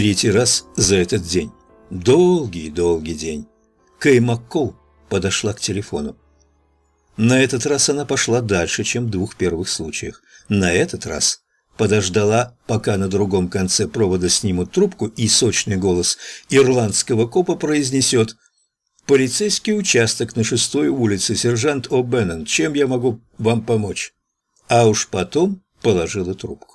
Третий раз за этот день. Долгий-долгий день. Кэй Маккол подошла к телефону. На этот раз она пошла дальше, чем в двух первых случаях. На этот раз подождала, пока на другом конце провода снимут трубку, и сочный голос ирландского копа произнесет «Полицейский участок на шестой улице, сержант О'Беннон, чем я могу вам помочь?» А уж потом положила трубку.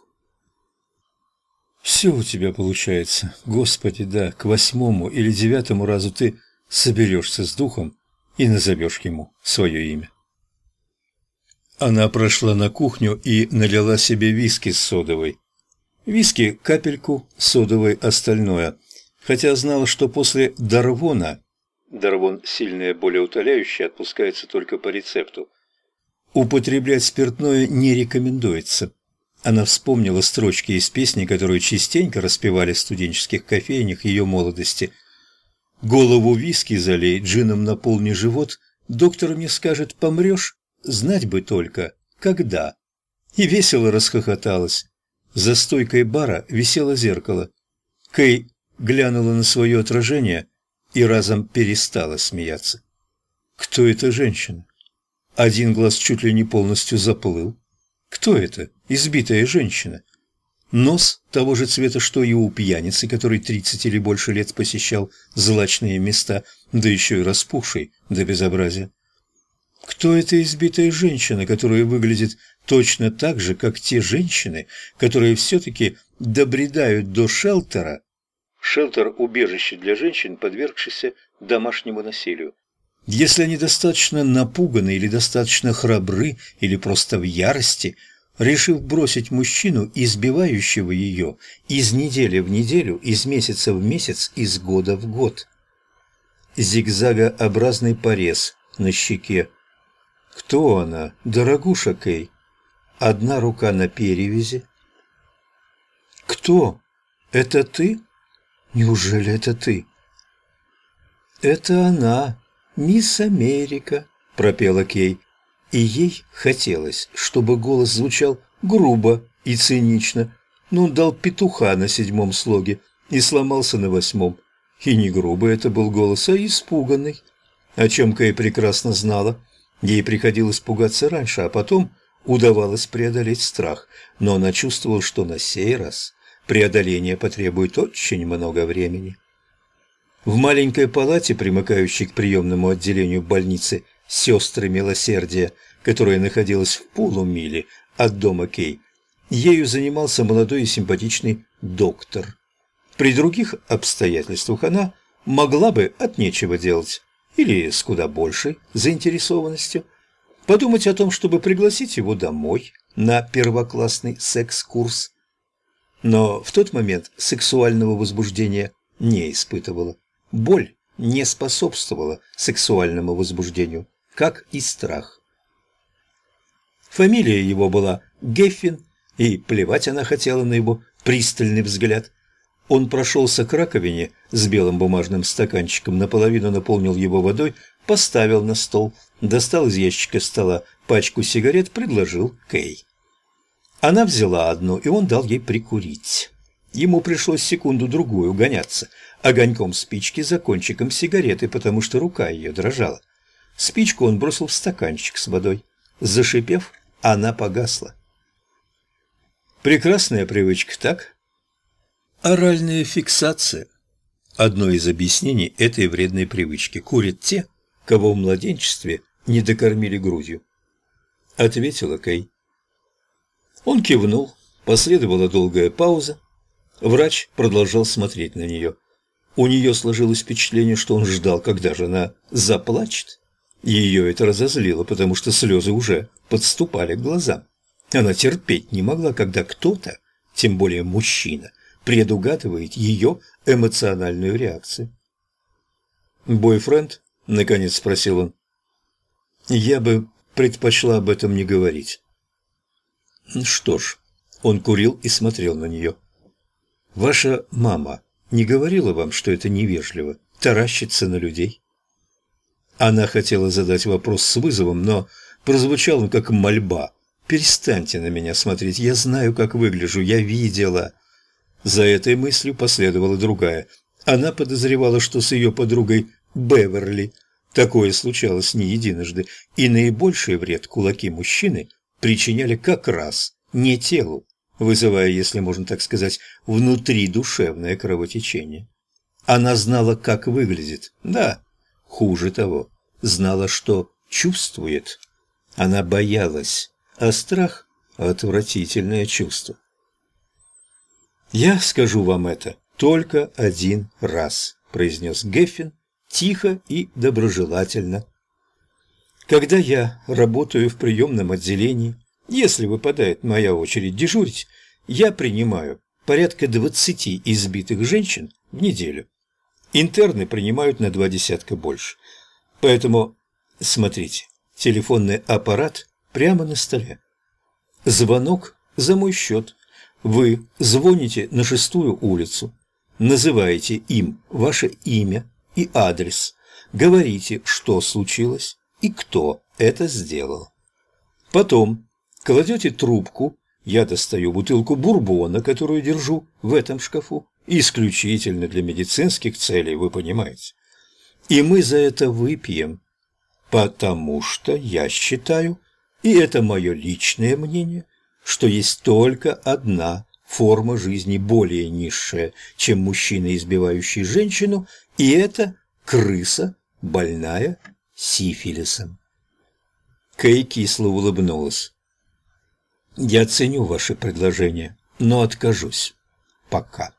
«Все у тебя получается. Господи, да, к восьмому или девятому разу ты соберешься с духом и назовешь ему свое имя». Она прошла на кухню и налила себе виски с содовой. Виски капельку, содовой остальное. Хотя знала, что после Дарвона... Дарвон сильное болеутоляющее отпускается только по рецепту. Употреблять спиртное не рекомендуется. Она вспомнила строчки из песни, которую частенько распевали в студенческих кофейнях ее молодости. «Голову виски залей, джином наполни живот, доктор мне скажет, помрешь, Знать бы только, когда. И весело расхохоталась. За стойкой бара висело зеркало. Кей глянула на свое отражение и разом перестала смеяться. Кто эта женщина? Один глаз чуть ли не полностью заплыл. Кто это? Избитая женщина. Нос того же цвета, что и у пьяницы, который тридцать или больше лет посещал злачные места, да еще и распухший до безобразия. Кто эта избитая женщина, которая выглядит точно так же, как те женщины, которые все-таки добредают до шелтера? Шелтер – убежище для женщин, подвергшихся домашнему насилию. Если они достаточно напуганы или достаточно храбры, или просто в ярости, решив бросить мужчину, избивающего ее, из недели в неделю, из месяца в месяц, из года в год. Зигзагообразный порез на щеке, кто она, дорогуша Кей? Одна рука на перевязи. Кто? Это ты? Неужели это ты? Это она, мисс Америка, пропела Кей. И ей хотелось, чтобы голос звучал грубо и цинично, но он дал петуха на седьмом слоге и сломался на восьмом. И не грубый это был голос, а испуганный, о чем Кей прекрасно знала. Ей приходилось пугаться раньше, а потом удавалось преодолеть страх, но она чувствовала, что на сей раз преодоление потребует очень много времени. В маленькой палате, примыкающей к приемному отделению больницы «Сестры Милосердия», которая находилась в полумиле от дома Кей, ею занимался молодой и симпатичный доктор. При других обстоятельствах она могла бы от нечего делать или с куда большей заинтересованностью, подумать о том, чтобы пригласить его домой на первоклассный секс-курс. Но в тот момент сексуального возбуждения не испытывала. Боль не способствовала сексуальному возбуждению, как и страх. Фамилия его была Геффин, и плевать она хотела на его пристальный взгляд. Он прошелся к раковине с белым бумажным стаканчиком, наполовину наполнил его водой, поставил на стол, достал из ящика стола пачку сигарет, предложил Кей. Она взяла одну, и он дал ей прикурить. Ему пришлось секунду-другую гоняться огоньком спички за кончиком сигареты, потому что рука ее дрожала. Спичку он бросил в стаканчик с водой. Зашипев, она погасла. Прекрасная привычка, так? Оральная фиксация. Одно из объяснений этой вредной привычки. Курят те, кого в младенчестве не докормили грудью. Ответила Кей. Он кивнул. Последовала долгая пауза. Врач продолжал смотреть на нее. У нее сложилось впечатление, что он ждал, когда же она заплачет. Ее это разозлило, потому что слезы уже подступали к глазам. Она терпеть не могла, когда кто-то, тем более мужчина, предугадывает ее эмоциональную реакцию. «Бойфренд?» — наконец спросил он. «Я бы предпочла об этом не говорить». «Что ж», — он курил и смотрел на нее. «Ваша мама не говорила вам, что это невежливо, таращиться на людей?» Она хотела задать вопрос с вызовом, но прозвучал он как мольба. «Перестаньте на меня смотреть, я знаю, как выгляжу, я видела». За этой мыслью последовала другая. Она подозревала, что с ее подругой Беверли такое случалось не единожды, и наибольший вред кулаки мужчины причиняли как раз не телу, вызывая, если можно так сказать, внутри душевное кровотечение. Она знала, как выглядит, да, хуже того, знала, что чувствует. Она боялась, а страх – отвратительное чувство. «Я скажу вам это только один раз», – произнес Геффин тихо и доброжелательно. «Когда я работаю в приемном отделении, если выпадает моя очередь дежурить, я принимаю порядка двадцати избитых женщин в неделю. Интерны принимают на два десятка больше. Поэтому, смотрите, телефонный аппарат прямо на столе. Звонок за мой счет. Вы звоните на шестую улицу, называете им ваше имя и адрес, говорите, что случилось и кто это сделал. Потом кладете трубку, я достаю бутылку бурбона, которую держу в этом шкафу, исключительно для медицинских целей, вы понимаете. И мы за это выпьем, потому что я считаю, и это мое личное мнение, что есть только одна форма жизни более низшая, чем мужчина, избивающий женщину, и это крыса, больная сифилисом. Кей кисло улыбнулась. «Я ценю ваше предложение, но откажусь. Пока».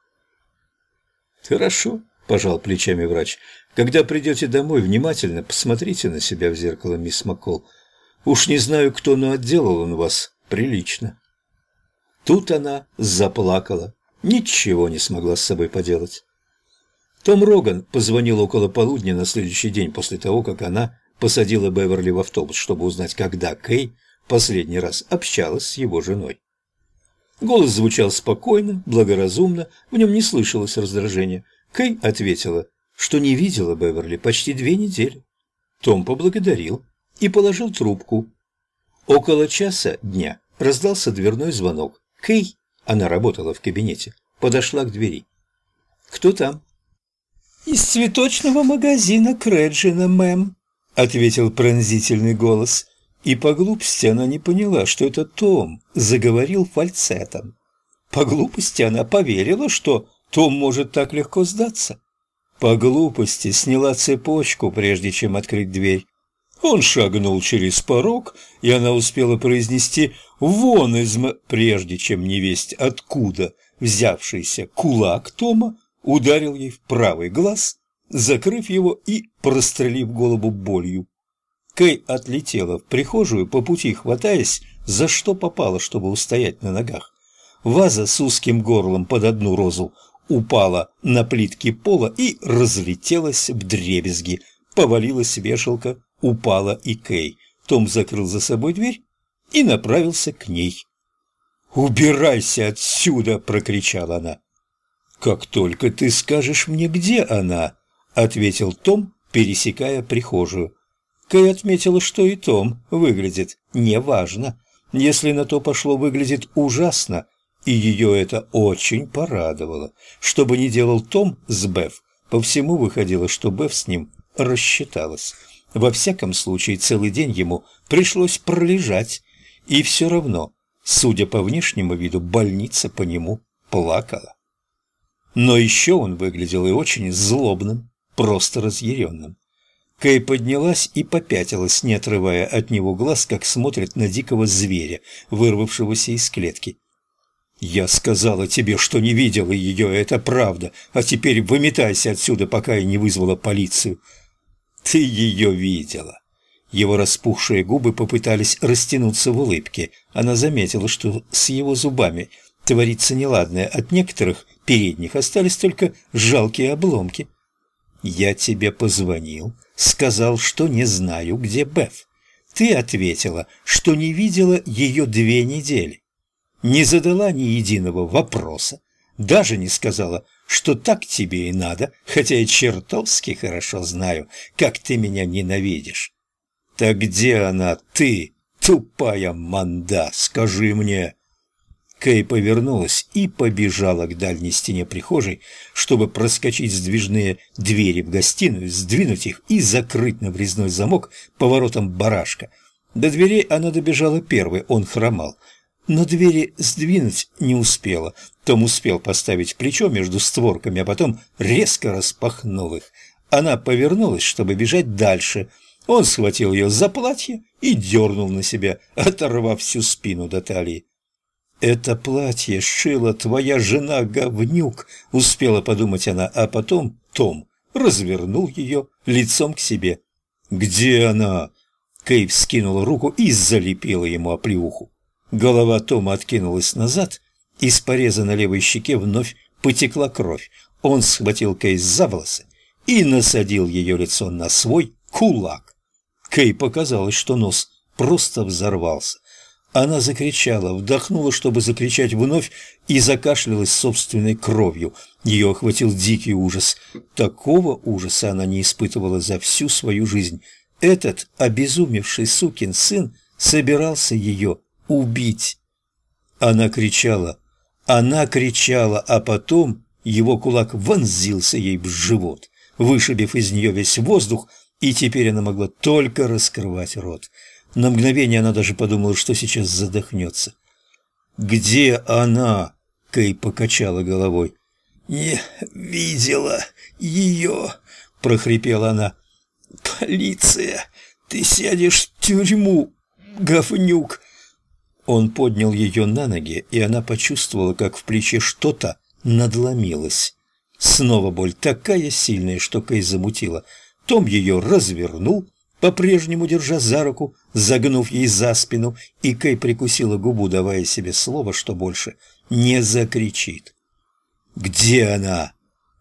«Хорошо», – пожал плечами врач. «Когда придете домой, внимательно посмотрите на себя в зеркало, мисс Маккол. Уж не знаю, кто, но отделал он вас прилично». Тут она заплакала, ничего не смогла с собой поделать. Том Роган позвонил около полудня на следующий день после того, как она посадила Беверли в автобус, чтобы узнать, когда Кей последний раз общалась с его женой. Голос звучал спокойно, благоразумно, в нем не слышалось раздражения. Кей ответила, что не видела Беверли почти две недели. Том поблагодарил и положил трубку. Около часа дня раздался дверной звонок. Кей, она работала в кабинете, подошла к двери. «Кто там?» «Из цветочного магазина Креджина, мэм», — ответил пронзительный голос и по глупости она не поняла, что это Том заговорил фальцетом. По глупости она поверила, что Том может так легко сдаться. По глупости сняла цепочку, прежде чем открыть дверь. Он шагнул через порог, и она успела произнести «вон из м...», прежде чем невесть откуда взявшийся кулак Тома ударил ей в правый глаз, закрыв его и прострелив голову болью. Кэй отлетела в прихожую, по пути хватаясь, за что попало, чтобы устоять на ногах. Ваза с узким горлом под одну розу упала на плитки пола и разлетелась в дребезги. Повалилась вешалка, упала и Кэй. Том закрыл за собой дверь и направился к ней. «Убирайся отсюда!» — прокричала она. «Как только ты скажешь мне, где она!» — ответил Том, пересекая прихожую. Кэй отметила, что и Том выглядит неважно. Если на то пошло, выглядит ужасно, и ее это очень порадовало. Что бы ни делал Том с Беф, по всему выходило, что Беф с ним рассчиталась. Во всяком случае, целый день ему пришлось пролежать, и все равно, судя по внешнему виду, больница по нему плакала. Но еще он выглядел и очень злобным, просто разъяренным. Кэй поднялась и попятилась, не отрывая от него глаз, как смотрит на дикого зверя, вырвавшегося из клетки. «Я сказала тебе, что не видела ее, это правда, а теперь выметайся отсюда, пока я не вызвала полицию». «Ты ее видела». Его распухшие губы попытались растянуться в улыбке. Она заметила, что с его зубами творится неладное. От некоторых передних остались только жалкие обломки. «Я тебе позвонил, сказал, что не знаю, где Беф. Ты ответила, что не видела ее две недели. Не задала ни единого вопроса, даже не сказала, что так тебе и надо, хотя я чертовски хорошо знаю, как ты меня ненавидишь. Так где она, ты, тупая манда, скажи мне?» Кэй повернулась и побежала к дальней стене прихожей, чтобы проскочить сдвижные двери в гостиную, сдвинуть их и закрыть на врезной замок поворотом барашка. До дверей она добежала первой, он хромал. Но двери сдвинуть не успела. Том успел поставить плечо между створками, а потом резко распахнул их. Она повернулась, чтобы бежать дальше. Он схватил ее за платье и дернул на себя, оторвав всю спину до талии. «Это платье шила твоя жена, говнюк!» — успела подумать она, а потом Том развернул ее лицом к себе. «Где она?» Кейв скинула руку и залепила ему оплеуху. Голова Тома откинулась назад, из пореза на левой щеке вновь потекла кровь. Он схватил Кей за волосы и насадил ее лицо на свой кулак. Кей показалось, что нос просто взорвался. Она закричала, вдохнула, чтобы закричать вновь, и закашлялась собственной кровью. Ее охватил дикий ужас. Такого ужаса она не испытывала за всю свою жизнь. Этот обезумевший сукин сын собирался ее убить. Она кричала, она кричала, а потом его кулак вонзился ей в живот, вышибив из нее весь воздух, и теперь она могла только раскрывать рот. На мгновение она даже подумала, что сейчас задохнется. «Где она?» — Кей покачала головой. «Не видела ее», — прохрипела она. «Полиция! Ты сядешь в тюрьму, говнюк!» Он поднял ее на ноги, и она почувствовала, как в плече что-то надломилось. Снова боль такая сильная, что Кей замутила. Том ее развернул, по-прежнему держа за руку, загнув ей за спину, и Кэй прикусила губу, давая себе слово, что больше не закричит. «Где она?»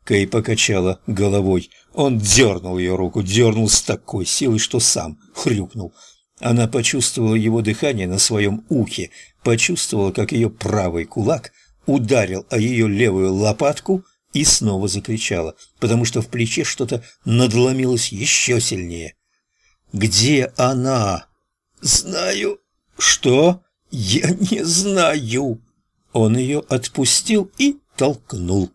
Кэй покачала головой. Он дернул ее руку, дернул с такой силой, что сам хрюкнул. Она почувствовала его дыхание на своем ухе, почувствовала, как ее правый кулак ударил о ее левую лопатку и снова закричала, потому что в плече что-то надломилось еще сильнее. Где она? Знаю. Что? Я не знаю. Он ее отпустил и толкнул.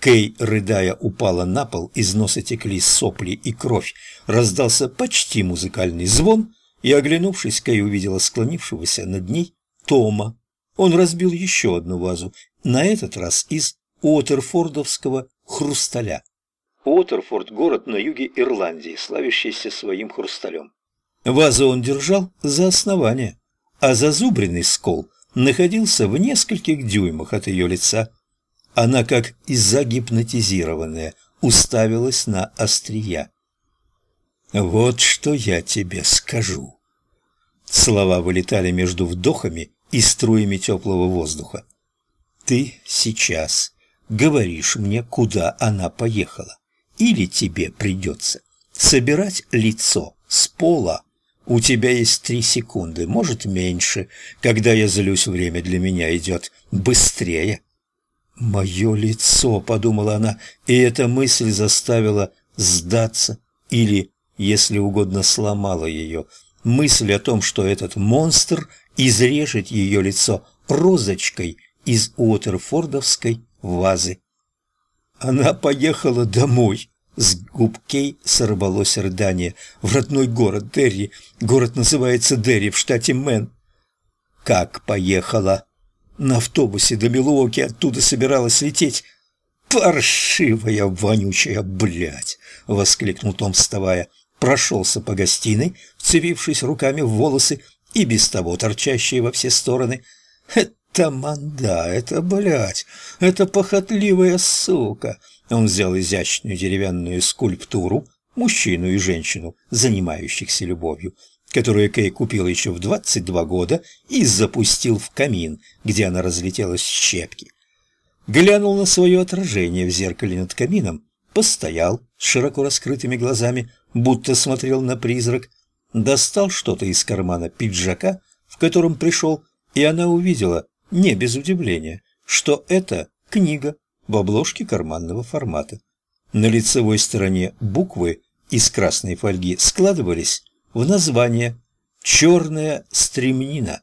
Кей, рыдая, упала на пол, из носа текли сопли и кровь. Раздался почти музыкальный звон, и, оглянувшись, Кей увидела склонившегося над ней Тома. Он разбил еще одну вазу, на этот раз из Уотерфордовского хрусталя. Уотерфорд – город на юге Ирландии, славящийся своим хрусталем. Вазу он держал за основание, а зазубренный скол находился в нескольких дюймах от ее лица. Она, как и загипнотизированная, уставилась на острия. «Вот что я тебе скажу». Слова вылетали между вдохами и струями теплого воздуха. «Ты сейчас говоришь мне, куда она поехала или тебе придется собирать лицо с пола. У тебя есть три секунды, может меньше. Когда я злюсь, время для меня идет быстрее. «Мое лицо», — подумала она, и эта мысль заставила сдаться или, если угодно, сломала ее. Мысль о том, что этот монстр изрежет ее лицо розочкой из Уотерфордовской вазы. Она поехала домой. С губ Кей сорвалось рыдание. В родной город Дерри. Город называется Дерри в штате Мэн. Как поехала? На автобусе до Милуоки оттуда собиралась лететь. «Паршивая, вонючая, блядь!» — воскликнул Том, вставая. Прошелся по гостиной, вцепившись руками в волосы и без того торчащие во все стороны. «Это манда, это, блядь, это похотливая сука!» Он взял изящную деревянную скульптуру, мужчину и женщину, занимающихся любовью, которую Кей купил еще в 22 года и запустил в камин, где она разлетелась в щепки. Глянул на свое отражение в зеркале над камином, постоял с широко раскрытыми глазами, будто смотрел на призрак, достал что-то из кармана пиджака, в котором пришел, и она увидела, не без удивления, что это книга в обложке карманного формата. На лицевой стороне буквы из красной фольги складывались в название «Черная стремнина».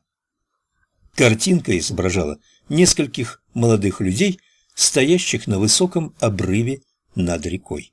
Картинка изображала нескольких молодых людей, стоящих на высоком обрыве над рекой.